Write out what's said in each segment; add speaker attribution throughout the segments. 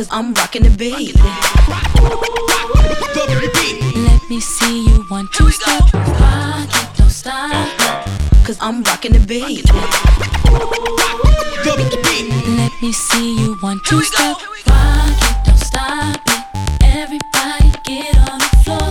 Speaker 1: Cause I'm rocking the beat. Let me see you one, two, step. Rock it, don't stop. Cause I'm rocking the beat. Let me see you one, two, step. Rock it, don't stop it. Everybody get on the floor.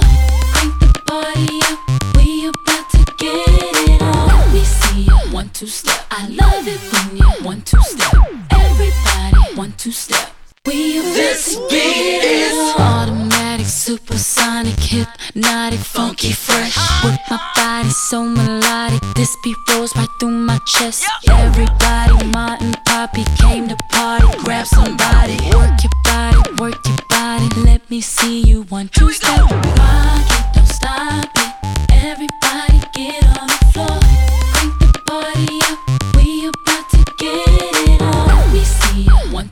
Speaker 1: Crank the party up. We about to get it on. Let me see you one, two, step. I love it when you one, two, step. Everybody one, two, step.
Speaker 2: This beat is
Speaker 1: automatic, supersonic, hypnotic, funky, fresh. With my body so melodic, this beat rolls right through my chest. Everybody, Martin, Poppy came to party. Grab somebody, work your body, work your body. Let me see you one, two, step. Rock it, don't stop it. Everybody get on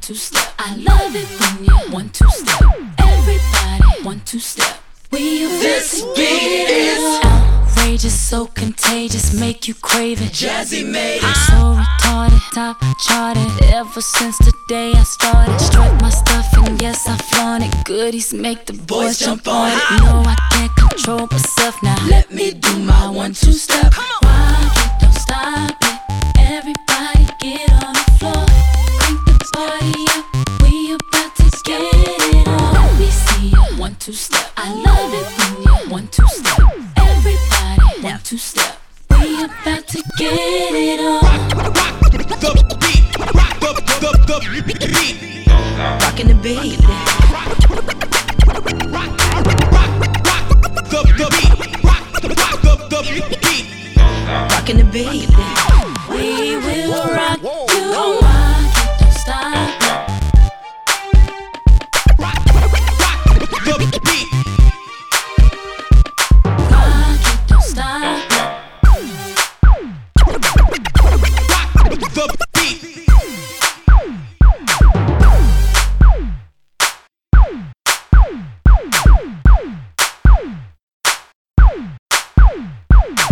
Speaker 1: two, step. I love it when you one, two, step. Everybody one, two, step. We
Speaker 2: This beat is
Speaker 1: outrageous, so contagious, make you crave it.
Speaker 2: Jazze made
Speaker 1: I'm
Speaker 2: it.
Speaker 1: so retarded, top charted. Ever since the day I started, strike my stuff and yes I flaunt it. Goodies make the boys jump on it. No, I can't control myself now.
Speaker 2: Let me do my one two step.
Speaker 1: love it when you one two step. Everybody one two step. We about to get it on.
Speaker 2: Rock, the beat. Rock. Rockin' the beat.
Speaker 1: Rockin' the beat. We will rock. Boom!